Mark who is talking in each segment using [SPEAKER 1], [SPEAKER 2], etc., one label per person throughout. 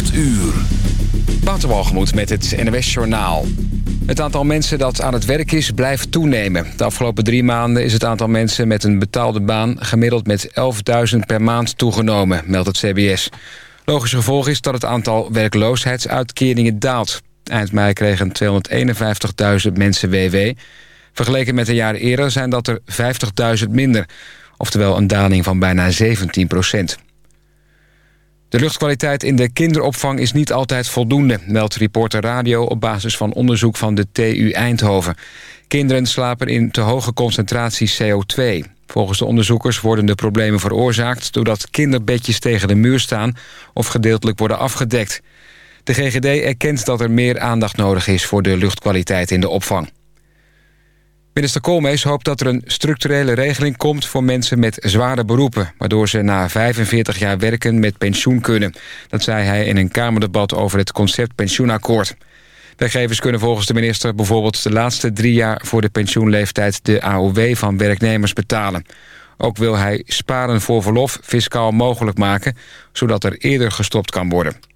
[SPEAKER 1] 8 uur.
[SPEAKER 2] Waterwalgemoed met het NWS Journaal. Het aantal mensen dat aan het werk is, blijft toenemen. De afgelopen drie maanden is het aantal mensen met een betaalde baan... gemiddeld met 11.000 per maand toegenomen, meldt het CBS. Logisch gevolg is dat het aantal werkloosheidsuitkeringen daalt. Eind mei kregen 251.000 mensen WW. Vergeleken met een jaar eerder zijn dat er 50.000 minder. Oftewel een daling van bijna 17 procent. De luchtkwaliteit in de kinderopvang is niet altijd voldoende... meldt Reporter Radio op basis van onderzoek van de TU Eindhoven. Kinderen slapen in te hoge concentraties CO2. Volgens de onderzoekers worden de problemen veroorzaakt... doordat kinderbedjes tegen de muur staan of gedeeltelijk worden afgedekt. De GGD erkent dat er meer aandacht nodig is voor de luchtkwaliteit in de opvang. Minister Koolmees hoopt dat er een structurele regeling komt... voor mensen met zware beroepen... waardoor ze na 45 jaar werken met pensioen kunnen. Dat zei hij in een Kamerdebat over het concept pensioenakkoord. Werkgevers kunnen volgens de minister bijvoorbeeld de laatste drie jaar... voor de pensioenleeftijd de AOW van werknemers betalen. Ook wil hij sparen voor verlof fiscaal mogelijk maken... zodat er eerder gestopt kan worden.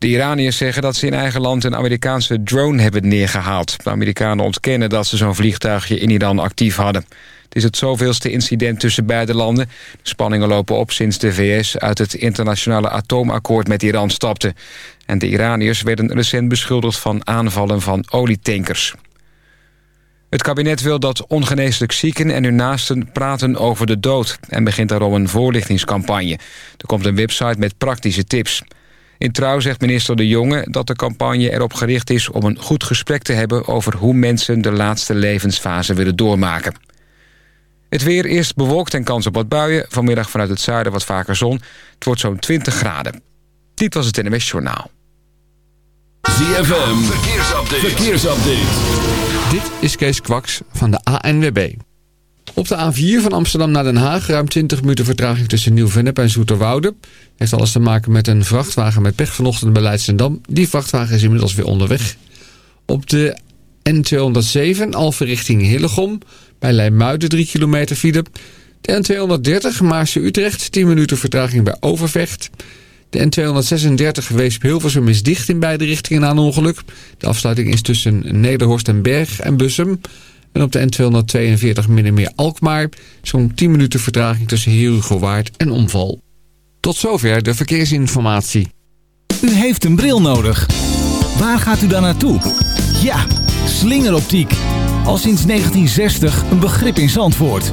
[SPEAKER 2] De Iraniërs zeggen dat ze in eigen land een Amerikaanse drone hebben neergehaald. De Amerikanen ontkennen dat ze zo'n vliegtuigje in Iran actief hadden. Het is het zoveelste incident tussen beide landen. De spanningen lopen op sinds de VS uit het internationale atoomakkoord met Iran stapte. En de Iraniërs werden recent beschuldigd van aanvallen van olietankers. Het kabinet wil dat ongeneeslijk zieken en hun naasten praten over de dood... en begint daarom een voorlichtingscampagne. Er komt een website met praktische tips... In Trouw zegt minister De Jonge dat de campagne erop gericht is... om een goed gesprek te hebben over hoe mensen de laatste levensfase willen doormaken. Het weer eerst bewolkt en kans op wat buien. Vanmiddag vanuit het zuiden wat vaker zon. Het wordt zo'n 20 graden. Dit was het NMS Journaal.
[SPEAKER 1] ZFM, verkeersupdate. verkeersupdate.
[SPEAKER 3] Dit is Kees Kwaks van de ANWB. Op de A4 van Amsterdam naar Den Haag ruim 20 minuten vertraging tussen Nieuw-Vennep en Zoeterwoude. Heeft alles te maken met een vrachtwagen met pech vanochtend bij Leidsendam. Die vrachtwagen is inmiddels weer onderweg. Op de N207 Alphen richting Hillegom. Bij Leimuiden 3 kilometer file. De N230 Maarse-Utrecht 10 minuten vertraging bij Overvecht. De N236 Weesp-Hilversum is dicht in beide richtingen een ongeluk. De afsluiting is tussen Nederhorst en Berg en Bussum. En op de N242 Middenmeer Alkmaar zo'n 10 minuten vertraging tussen Herugowaard en Omval. Tot zover de verkeersinformatie.
[SPEAKER 4] U heeft een bril nodig. Waar gaat u dan naartoe? Ja, slingeroptiek. Al sinds 1960 een begrip in Zandvoort.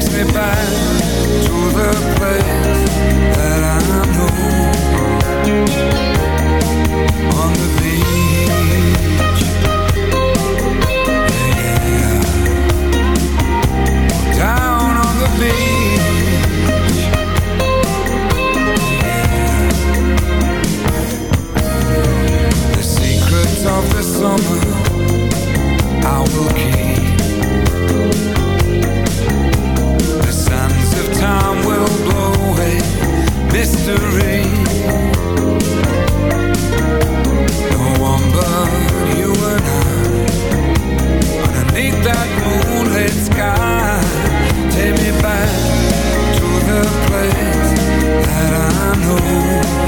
[SPEAKER 5] Takes me back to the place that I know on the beach. Yeah, down on the beach. Yeah. The secrets of the summer I will keep.
[SPEAKER 6] history No one but you and I Underneath that moonlit sky. Take me back to the place that I know.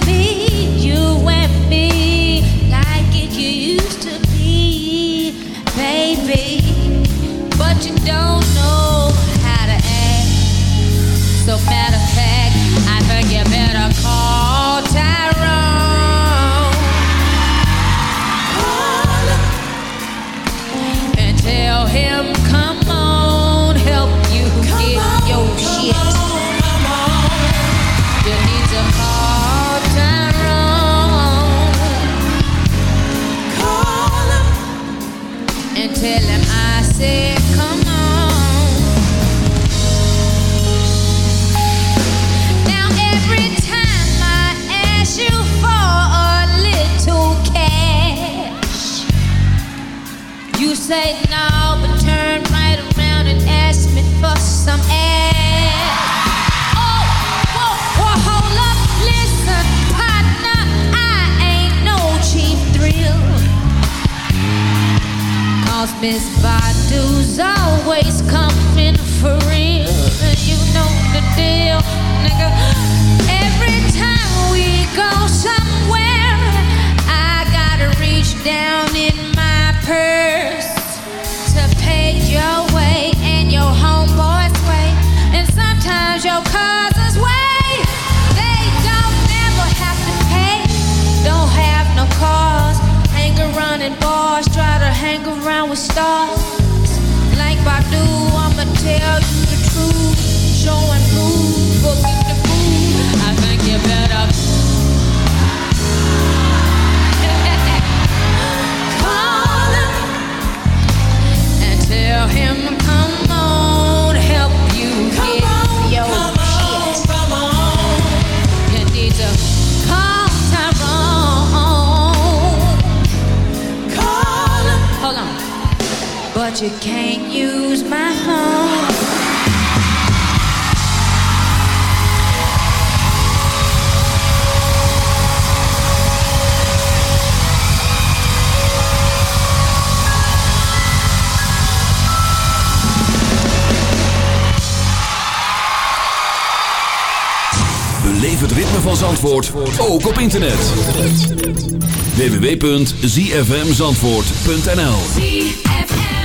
[SPEAKER 7] be but you can't use my
[SPEAKER 8] het ritme van Zandvoort, ook op internet. www.zfmzandvoort.nl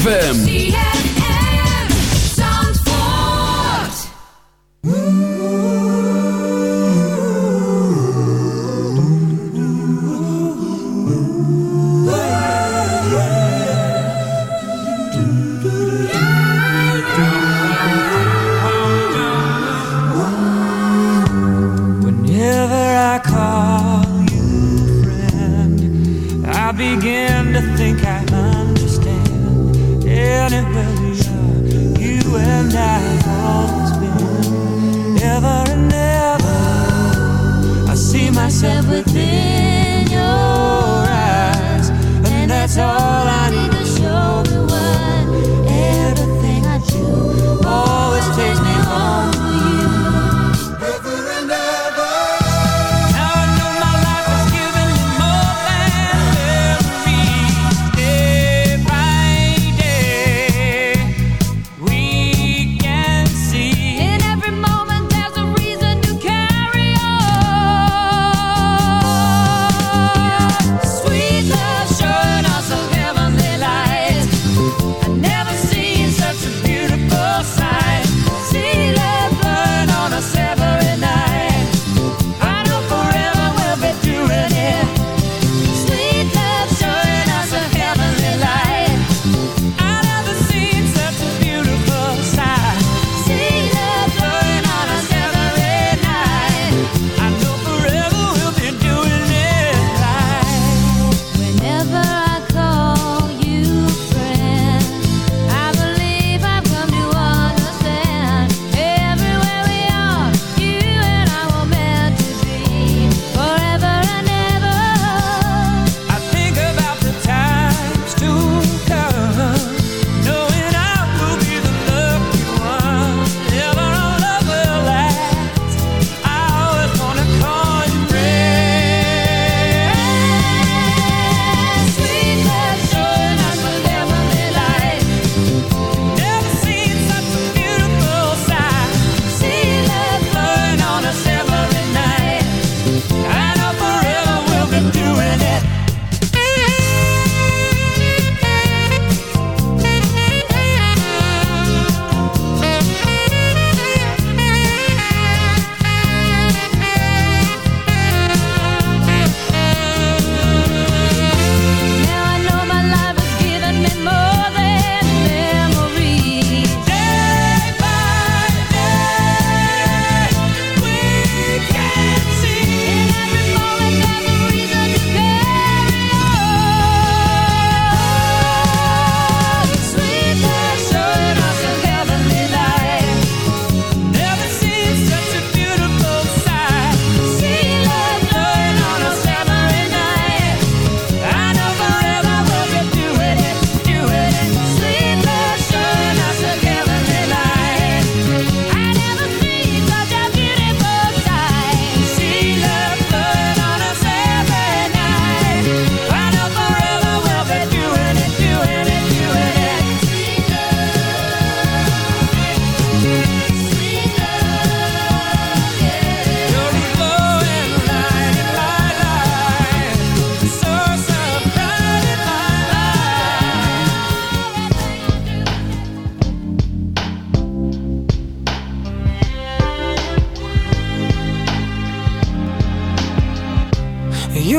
[SPEAKER 1] ZFM.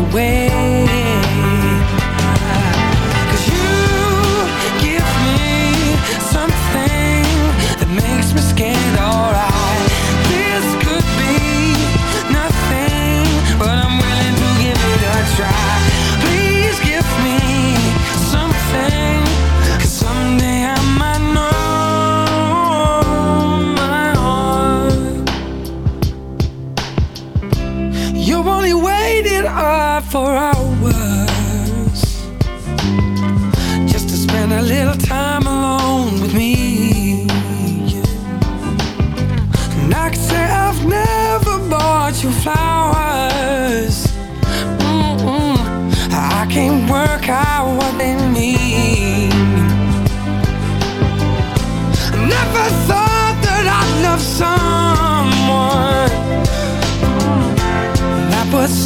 [SPEAKER 9] away.